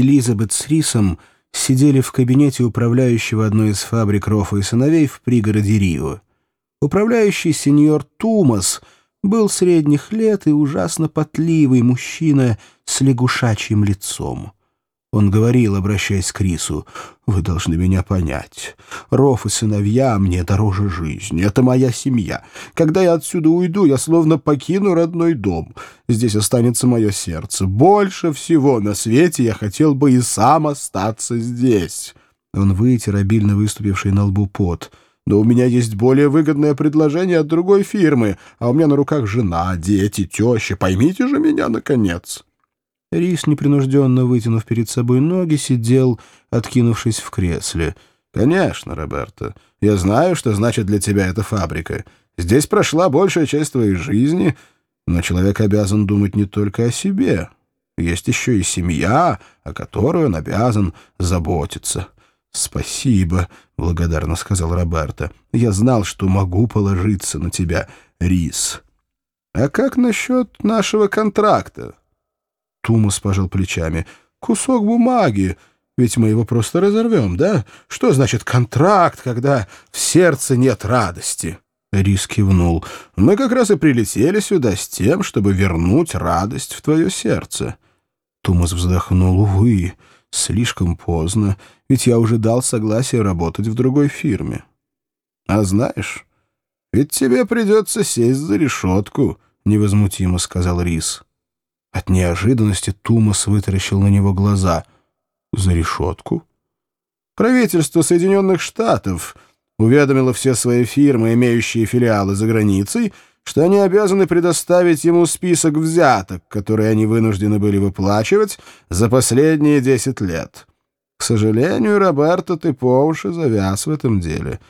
Элизабет с Рисом сидели в кабинете управляющего одной из фабрик Рофа и сыновей в пригороде Рио. Управляющий сеньор Тумас был средних лет и ужасно потливый мужчина с лягушачьим лицом. Он говорил, обращаясь к Рису, «Вы должны меня понять. Ров и сыновья мне дороже жизни. Это моя семья. Когда я отсюда уйду, я словно покину родной дом. Здесь останется мое сердце. Больше всего на свете я хотел бы и сам остаться здесь». Он вытер обильно выступивший на лбу пот. «Но у меня есть более выгодное предложение от другой фирмы, а у меня на руках жена, дети, теща. Поймите же меня, наконец». Рис, непринужденно вытянув перед собой ноги, сидел, откинувшись в кресле. «Конечно, Роберто. Я знаю, что значит для тебя эта фабрика. Здесь прошла большая часть твоей жизни, но человек обязан думать не только о себе. Есть еще и семья, о которой он обязан заботиться». «Спасибо», — благодарно сказал Роберто. «Я знал, что могу положиться на тебя, Рис». «А как насчет нашего контракта?» Тумас пожал плечами. «Кусок бумаги. Ведь мы его просто разорвем, да? Что значит контракт, когда в сердце нет радости?» Рис кивнул. «Мы как раз и прилетели сюда с тем, чтобы вернуть радость в твое сердце». Тумас вздохнул. «Увы, слишком поздно, ведь я уже дал согласие работать в другой фирме». «А знаешь, ведь тебе придется сесть за решетку», — невозмутимо сказал Рис. От неожиданности Тумас вытаращил на него глаза. «За решетку?» «Правительство Соединенных Штатов уведомило все свои фирмы, имеющие филиалы за границей, что они обязаны предоставить ему список взяток, которые они вынуждены были выплачивать за последние десять лет. К сожалению, Роберто, ты по уши завяз в этом деле.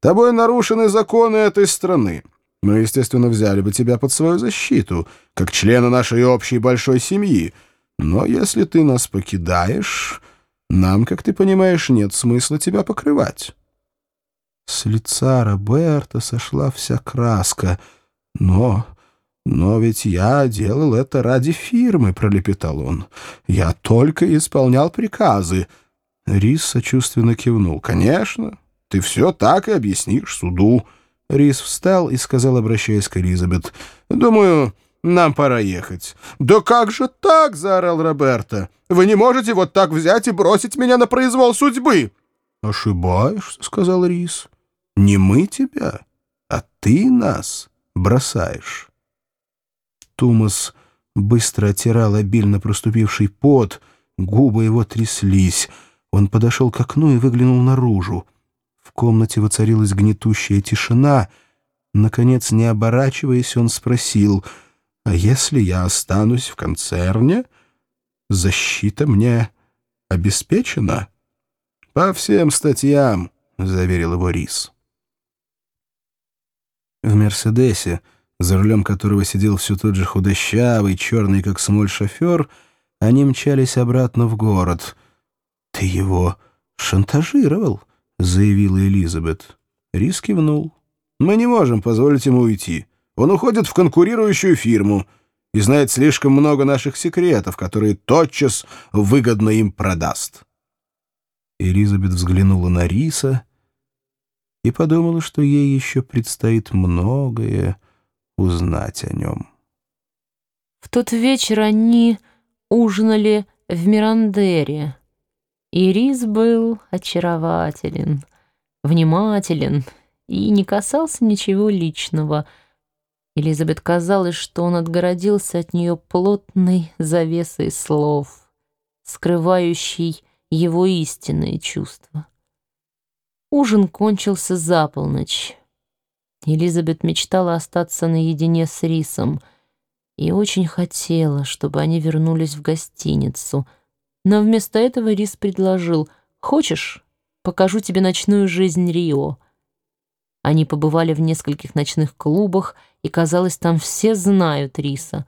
Тобой нарушены законы этой страны». Мы, естественно, взяли бы тебя под свою защиту, как члена нашей общей большой семьи. Но если ты нас покидаешь, нам, как ты понимаешь, нет смысла тебя покрывать». С лица Роберта сошла вся краска. «Но... но ведь я делал это ради фирмы», — пролепетал он. «Я только исполнял приказы». Рис сочувственно кивнул. «Конечно, ты все так и объяснишь суду». Рис встал и сказал, обращаясь к Элизабет, «Думаю, нам пора ехать». «Да как же так?» — заорал Роберто. «Вы не можете вот так взять и бросить меня на произвол судьбы!» «Ошибаешься», — сказал Рис. «Не мы тебя, а ты нас бросаешь». Тумас быстро оттирал обильно проступивший пот, губы его тряслись. Он подошел к окну и выглянул наружу. В комнате воцарилась гнетущая тишина. Наконец, не оборачиваясь, он спросил, «А если я останусь в концерне, защита мне обеспечена?» «По всем статьям», — заверил его Рис. В «Мерседесе», за рулем которого сидел все тот же худощавый, черный, как смоль шофер, они мчались обратно в город. «Ты его шантажировал?» Заявила Элизабет. Рис кивнул. «Мы не можем позволить ему уйти. Он уходит в конкурирующую фирму и знает слишком много наших секретов, которые тотчас выгодно им продаст». Элизабет взглянула на Риса и подумала, что ей еще предстоит многое узнать о нем. В тот вечер они ужинали в Мирандере. Ирис был очарователен, внимателен и не касался ничего личного. Элизабет казалось, что он отгородился от нее плотной завесой слов, скрывающей его истинные чувства. Ужин кончился за полночь. Элизабет мечтала остаться наедине с Рисом и очень хотела, чтобы они вернулись в гостиницу — но вместо этого Рис предложил «Хочешь, покажу тебе ночную жизнь Рио?» Они побывали в нескольких ночных клубах, и, казалось, там все знают Риса.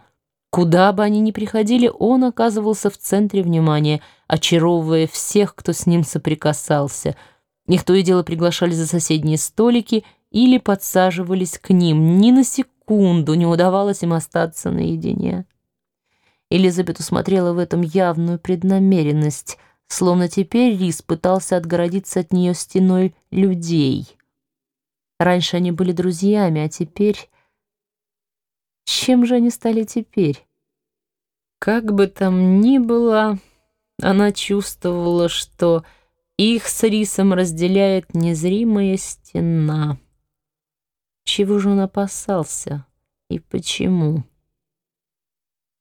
Куда бы они ни приходили, он оказывался в центре внимания, очаровывая всех, кто с ним соприкасался. Их то и дело приглашали за соседние столики или подсаживались к ним. Ни на секунду не удавалось им остаться наедине. Элизабет усмотрела в этом явную преднамеренность, словно теперь Рис пытался отгородиться от нее стеной людей. Раньше они были друзьями, а теперь... Чем же они стали теперь? Как бы там ни было, она чувствовала, что их с Рисом разделяет незримая стена. Чего же он опасался и почему?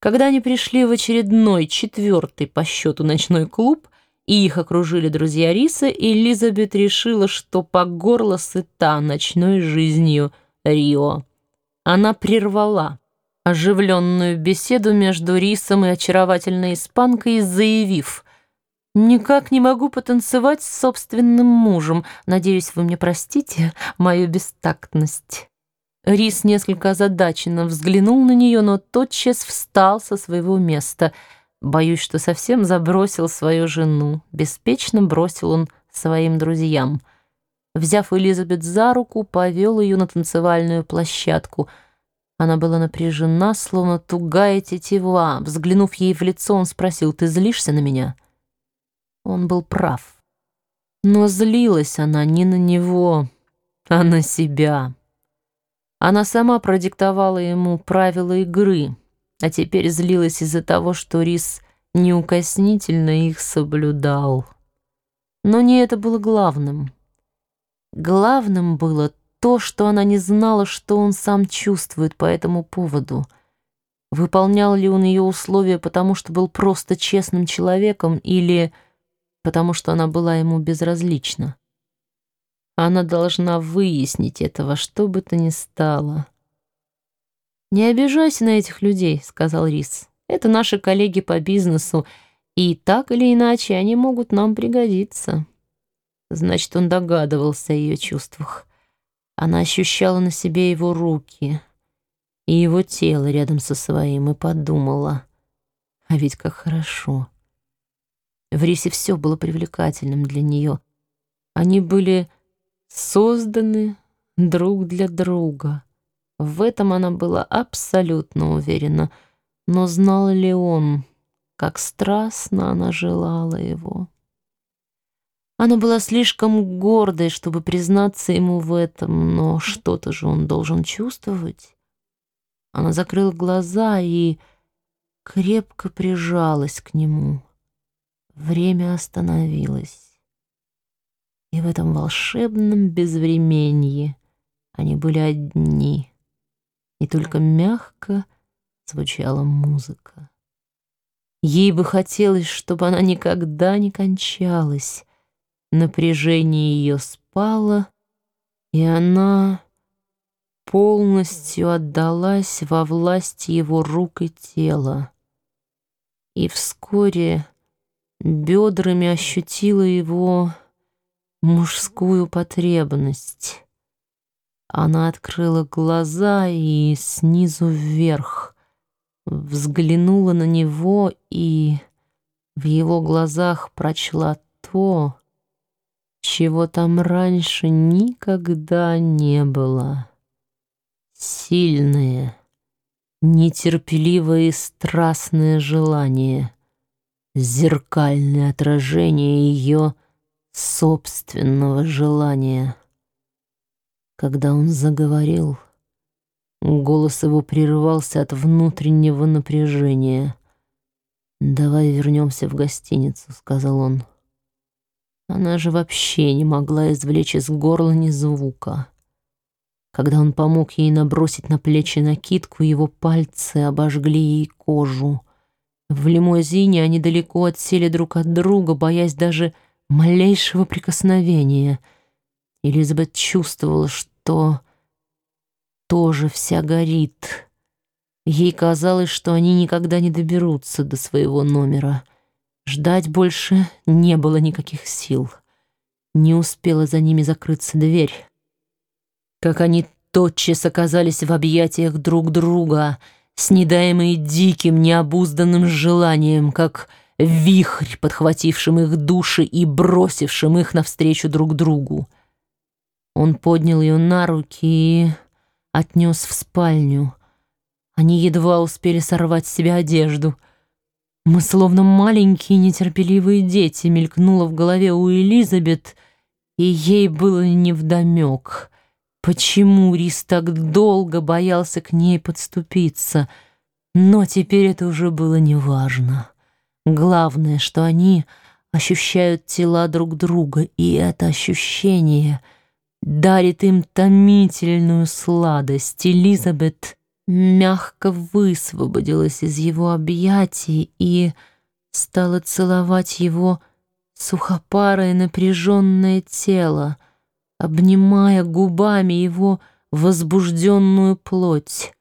Когда они пришли в очередной, четвертый по счету ночной клуб, и их окружили друзья Риса, Элизабет решила, что по горло сыта ночной жизнью Рио. Она прервала оживленную беседу между Рисом и очаровательной испанкой, заявив «Никак не могу потанцевать с собственным мужем. Надеюсь, вы мне простите мою бестактность». Рис несколько озадаченно взглянул на нее, но тотчас встал со своего места. Боюсь, что совсем забросил свою жену. Беспечно бросил он своим друзьям. Взяв Элизабет за руку, повел ее на танцевальную площадку. Она была напряжена, словно тугая тетива. Взглянув ей в лицо, он спросил, «Ты злишься на меня?» Он был прав. Но злилась она не на него, а на себя. Она сама продиктовала ему правила игры, а теперь злилась из-за того, что Рис неукоснительно их соблюдал. Но не это было главным. Главным было то, что она не знала, что он сам чувствует по этому поводу. Выполнял ли он ее условия, потому что был просто честным человеком, или потому что она была ему безразлична? Она должна выяснить этого, что бы то ни стало. «Не обижайся на этих людей», — сказал Рис. «Это наши коллеги по бизнесу, и так или иначе они могут нам пригодиться». Значит, он догадывался о ее чувствах. Она ощущала на себе его руки и его тело рядом со своим и подумала, а ведь как хорошо. В Рисе все было привлекательным для нее. Они были созданы друг для друга. В этом она была абсолютно уверена. Но знал ли он, как страстно она желала его? Она была слишком гордой, чтобы признаться ему в этом, но что-то же он должен чувствовать. Она закрыла глаза и крепко прижалась к нему. Время остановилось. И в этом волшебном безвременье они были одни, и только мягко звучала музыка. Ей бы хотелось, чтобы она никогда не кончалась. Напряжение ее спало, и она полностью отдалась во власть его рук и тела. И вскоре бедрами ощутила его мужскую потребность. Она открыла глаза и снизу вверх взглянула на него и в его глазах прочла то, чего там раньше никогда не было. Сильное, нетерпеливое и страстное желание, зеркальное отражение ее собственного желания. Когда он заговорил, голос его прерывался от внутреннего напряжения. «Давай вернемся в гостиницу», — сказал он. Она же вообще не могла извлечь из горла ни звука. Когда он помог ей набросить на плечи накидку, его пальцы обожгли ей кожу. В лимузине они далеко отсели друг от друга, боясь даже малейшего прикосновения. Элизабет чувствовала, что тоже вся горит. Ей казалось, что они никогда не доберутся до своего номера. Ждать больше не было никаких сил. Не успела за ними закрыться дверь. Как они тотчас оказались в объятиях друг друга, снедаемые диким, необузданным желанием, как вихрь, подхватившим их души и бросившим их навстречу друг другу. Он поднял ее на руки и отнес в спальню. Они едва успели сорвать с себя одежду — Мы словно маленькие нетерпеливые дети, мелькнуло в голове у Элизабет, и ей было невдомек. Почему Рис так долго боялся к ней подступиться? Но теперь это уже было неважно. Главное, что они ощущают тела друг друга, и это ощущение дарит им томительную сладость. Элизабет мягко высвободилась из его объятий и стала целовать его сухопарое напряженное тело, обнимая губами его возбужденную плоть,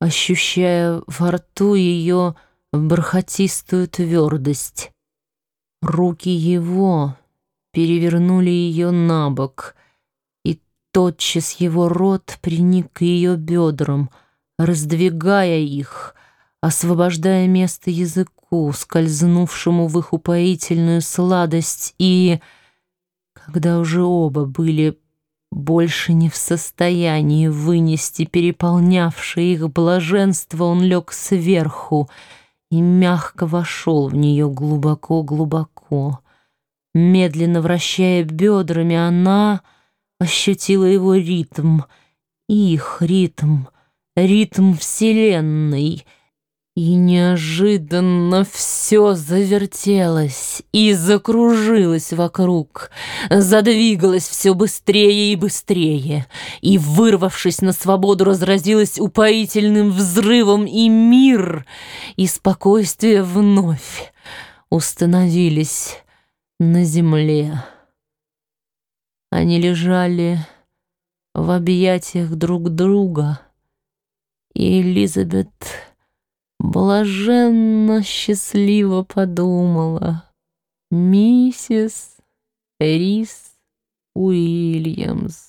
ощущая во рту ее бархатистую твердость. Руки его перевернули ее на бок, и тотчас его рот приник к ее бедрам, раздвигая их, освобождая место языку, скользнувшему в их упоительную сладость, и, когда уже оба были больше не в состоянии вынести переполнявшее их блаженство, он лег сверху, и мягко вошел в нее глубоко-глубоко. Медленно вращая бедрами, она ощутила его ритм, их ритм, ритм Вселенной — и неожиданно все завертелось и закружилось вокруг, задвигалось все быстрее и быстрее, и, вырвавшись на свободу, разразилось упоительным взрывом, и мир, и спокойствие вновь установились на земле. Они лежали в объятиях друг друга, и Элизабет блаженно счастливо подумала миссис Рис Уильямс.